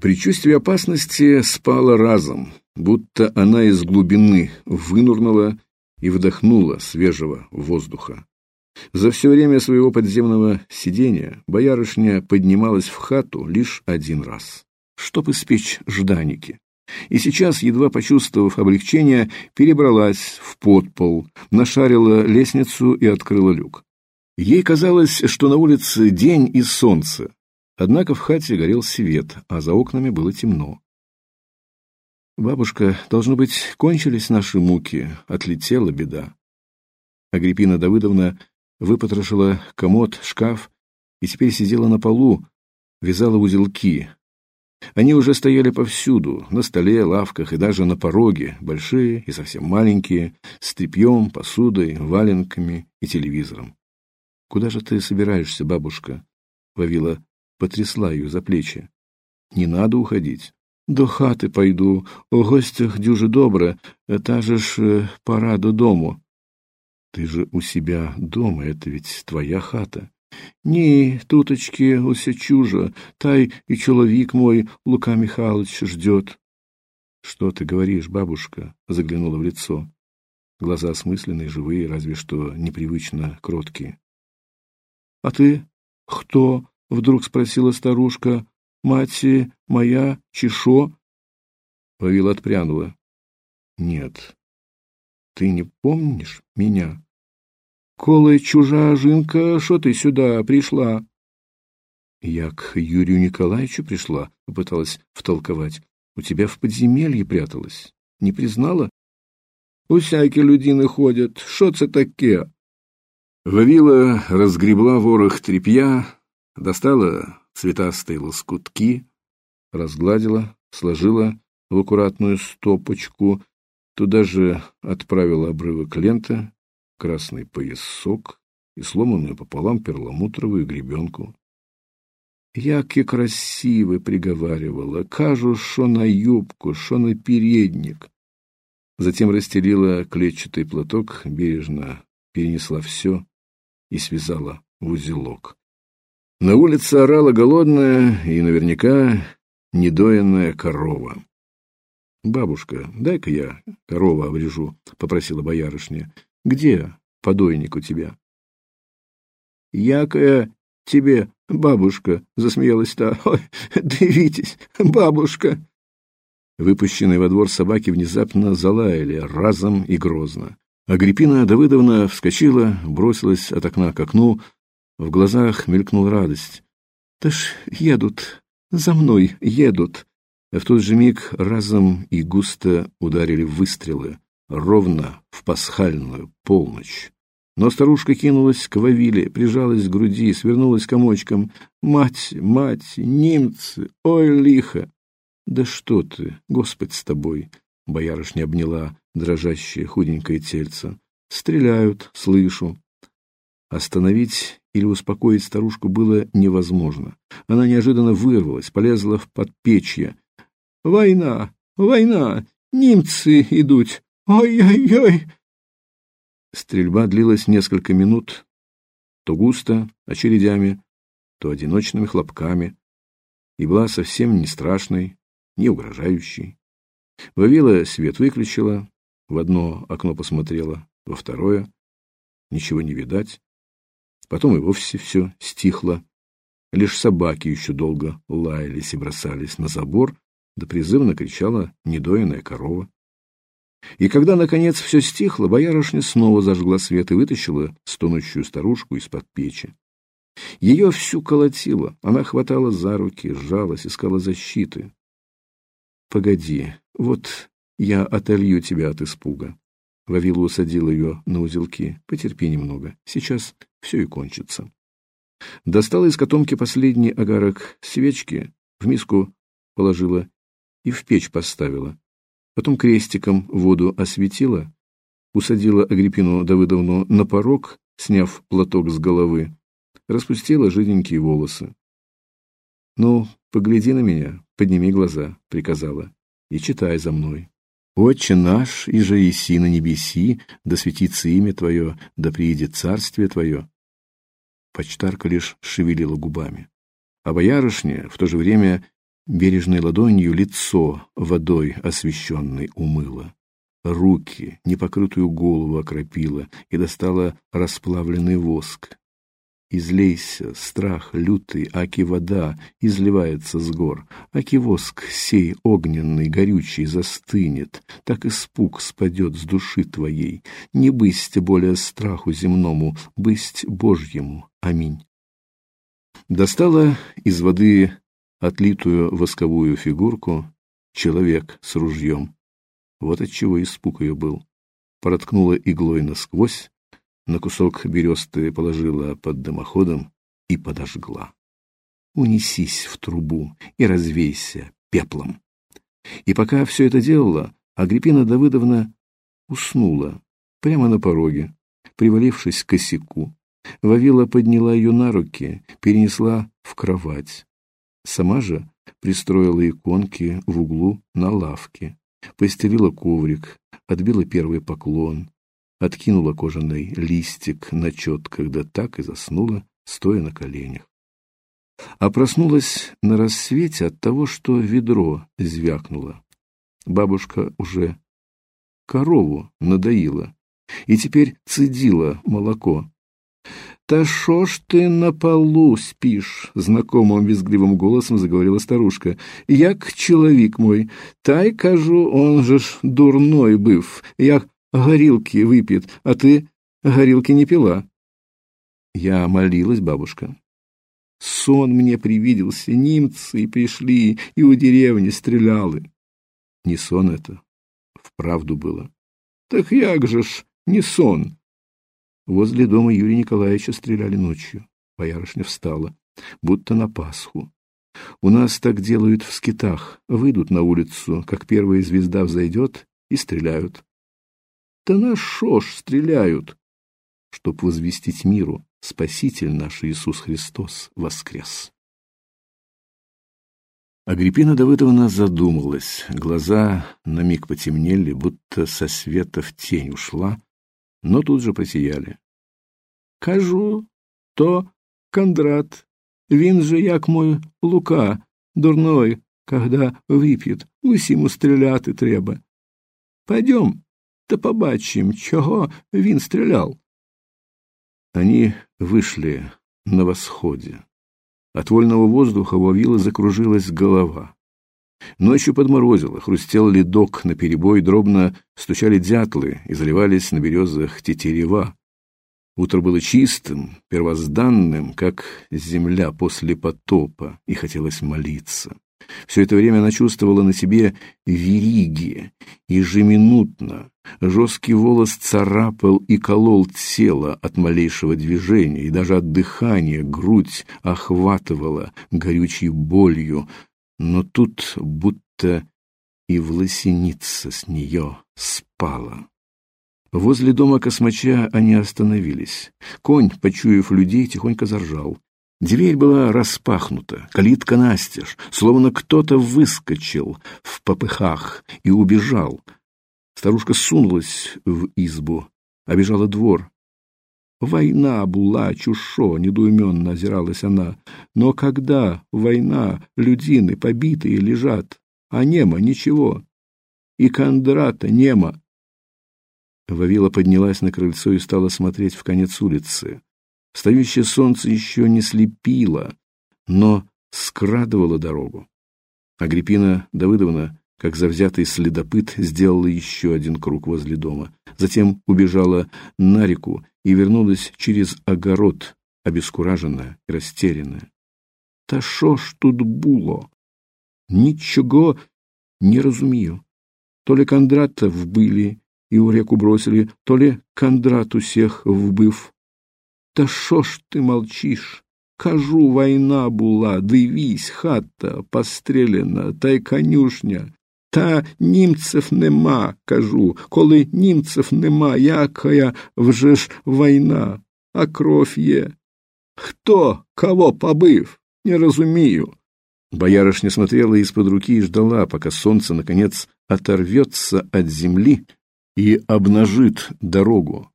Предчувствие опасности спало разом, будто она из глубины вынурнула и вдохнула свежего воздуха. За все время своего подземного сидения боярышня поднималась в хату лишь один раз, чтоб испечь жданики. И сейчас, едва почувствовав облегчение, перебралась в подпол, нашарила лестницу и открыла люк. Ей казалось, что на улице день и солнце, однако в хате горел свет, а за окнами было темно. «Бабушка, должно быть, кончились наши муки, отлетела беда». Агриппина Давыдовна выпотрошила комод, шкаф и теперь сидела на полу, вязала узелки, они уже стояли повсюду, на столе, лавках и даже на пороге, большие и совсем маленькие, с тряпьем, посудой, валенками и телевизором. «Куда же ты собираешься, бабушка?» Вавила потрясла ее за плечи. «Не надо уходить. До хаты пойду, о гостях дюже добре, та же ж э, пора до дому». «Ты же у себя дома, это ведь твоя хата». Ні, туточки, усе чужо, та й и чоловік мой, Лука Михайлович, ждет. Что ты говоришь, бабушка? Заглянула в лицо. Глаза осмысленные, живые, разве что непривычно кроткие. А ты кто? Вдруг спросила старушка. Мать моя, чешо? Вавила отпрянула. Нет, ты не помнишь меня? Коли чужа жинка, що ти сюда пришла? Я к Юрию Николаевичу пришла, попыталась втолковать. У тебя в подземелье пряталась. Не признала? Усякі людины ходят. Що це таке? Вавила разгребла ворох тряпья, достала цветастые лоскутки, разгладила, сложила в аккуратную стопочку, туда же отправила обрывок ленты, красный поясок и сломанную пополам перламутровую гребенку. Яки красивый приговаривала, кажу, что на юбку, что на передник. Затем расстелила клетчатый платок, бережно перенесла все и связала в узелок. На улице орала голодная и наверняка недоенная корова. «Бабушка, дай-ка я корову обрежу», — попросила боярышня. Где подойник у тебя? Якая тебе, бабушка, засмеялась та. Ой, дивитесь, бабушка. Выпущенные во двор собаки внезапно залаяли, разом и грозно. Агриппина Давыдовна вскочила, бросилась от окна к окну, в глазах мелькнула радость. «Да ж едут, за мной едут!» В тот же миг разом и густо ударили выстрелы ровно в пасхальную полночь. Но старушка кинулась к Вавиле, прижалась к груди, свернулась комочком. «Мать, мать, немцы! Ой, лихо!» «Да что ты, Господь с тобой!» Боярышня обняла дрожащее худенькое тельце. «Стреляют, слышу». Остановить или успокоить старушку было невозможно. Она неожиданно вырвалась, полезла в подпечье. «Война! Война! Немцы идут! Ой-ой-ой! Стрельба длилась несколько минут, то густо, очередями, то одиночными хлопками, и была совсем не страшной, не угрожающей. Вавила свет выключила, в одно окно посмотрела, во второе. Ничего не видать. Потом и вовсе все стихло. Лишь собаки еще долго лаялись и бросались на забор, да призывно кричала недоенная корова. И когда, наконец, все стихло, боярышня снова зажгла свет и вытащила стонущую старушку из-под печи. Ее всю колотило, она хватала за руки, сжалась, искала защиты. «Погоди, вот я отолью тебя от испуга». Вавила усадила ее на узелки. «Потерпи немного, сейчас все и кончится». Достала из котомки последний огарок свечки, в миску положила и в печь поставила потом крестиком воду осветила, усадила Агриппину Давыдовну на порог, сняв платок с головы, распустила жиденькие волосы. «Ну, погляди на меня, подними глаза», — приказала, — «и читай за мной». «Отче наш, и же еси на небеси, да светится имя Твое, да приидет царствие Твое». Почтарка лишь шевелила губами. А боярышня в то же время Бережной ладонью лицо водой освещенной умыла. Руки, непокрытую голову окропила и достала расплавленный воск. Излейся, страх лютый, аки вода изливается с гор, аки воск сей огненный, горючий застынет, так испуг спадет с души твоей. Не бысть более страху земному, бысть Божьему. Аминь. Достала из воды отлитую восковую фигурку человек с ружьем. Вот отчего испуг ее был. Проткнула иглой насквозь, на кусок бересты положила под дымоходом и подожгла. Унесись в трубу и развейся пеплом. И пока все это делала, Агриппина Давыдовна уснула прямо на пороге, привалившись к косяку. Вавила подняла ее на руки, перенесла в кровать. Сама же пристроила иконки в углу на лавке, постелила коврик, отбила первый поклон, откинула кожаный листик на чет, когда так и заснула, стоя на коленях. А проснулась на рассвете от того, что ведро звякнуло. Бабушка уже корову надоила и теперь цедила молоко. «Та шо ж ты на полу спишь?» — знакомым визгливым голосом заговорила старушка. «Як чоловік мой, тай, кажу, он же ж дурной быв, як горилки выпьет, а ты горилки не пила». Я молилась, бабушка. Сон мне привиделся, немцы пришли и у деревни стреляли. Не сон это, вправду было. Так як же ж не сон? Возле дома Юрия Николаевича стреляли ночью. Боярышня встала, будто на Пасху. У нас так делают в скитах. Выйдут на улицу, как первая звезда взойдет, и стреляют. Да на шо ж стреляют? Чтоб возвестить миру, Спаситель наш Иисус Христос воскрес. Агриппина Давыдовна задумалась. Глаза на миг потемнели, будто со света в тень ушла, но тут же просияли. Кажу, то Кондрат, він же, як мой Лука, дурной, когда вип'ють, усім стріляти треба. Пойдем, та побачим, чого він стрілял. Они вышли на восходе. От вольного воздуха у закружилась голова. Ночью подморозило, хрустел ледок на перебой, дробно стучали дятлы и заливались на березах тетерева. Утро было чистым, первозданным, как земля после потопа, и хотелось молиться. Все это время она чувствовала на себе вериги, ежеминутно. Жесткий волос царапал и колол тело от малейшего движения, и даже от дыхания грудь охватывала горючей болью, но тут будто и власеница с нее спала. Возле дома космача они остановились. Конь, почуяв людей, тихонько заржал. Дверь была распахнута, калитка настежь, словно кто-то выскочил в попыхах и убежал. Старушка сунулась в избу, обежала двор. Война была, чушо, недоуменно озиралась она. Но когда война, людины побитые лежат, а нема ничего. И Кондрата нема. Вавила поднялась на крыльцо и стала смотреть в конец улицы. Встающее солнце еще не слепило, но скрадывало дорогу. Агриппина Давыдовна, как завзятый следопыт, сделала еще один круг возле дома. Затем убежала на реку и вернулась через огород, обескураженная и растерянная. «Та шо ж тут було? Ничего не разумею. То ли Кондратов были и у реку бросили, то ли Кондрат усех вбив. Та шо ж ти молчиш? Кажу, война була, дивись, хата постріляна, та й конюшня. Та німців нема, кажу. Коли німців нема, якая вже ж війна, а кров є. Хто кого побив? Не разумею. Боярышня смотрела из-под руки и ждала, пока солнце, наконец, оторвется от земли и обнажит дорогу.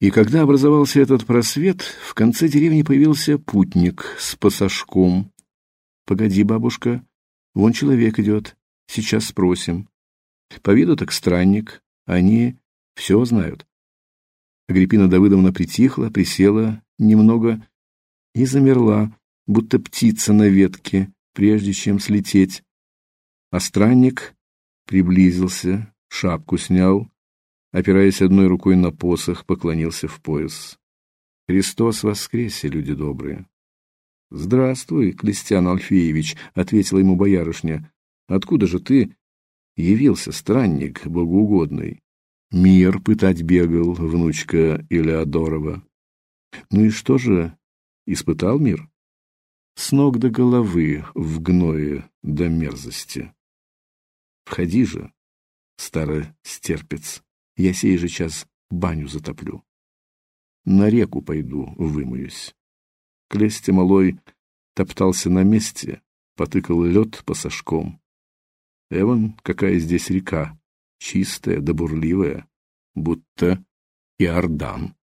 И когда образовался этот просвет, в конце деревни появился путник с пасашком. «Погоди, бабушка, Вон человек идет, сейчас спросим. По виду так странник, они все знают. Агриппина Давыдовна притихла, присела немного и замерла, будто птица на ветке, прежде чем слететь. А странник приблизился, шапку снял, опираясь одной рукой на посох, поклонился в пояс. Христос воскресе, люди добрые. Здравствуй, Клестиан Алфеевич, ответила ему боярышня. Откуда же ты явился, странник богоугодный? Мир пытать бегал, внучка Илеодорова. Ну и что же, испытал мир? С ног до головы в гное до мерзости. Входи же, старый стерпец, я сей же час баню затоплю. На реку пойду, вымоюсь. Клестя малой топтался на месте, потыкал лед по сошком. Эван, какая здесь река, чистая да бурливая, будто Иордан.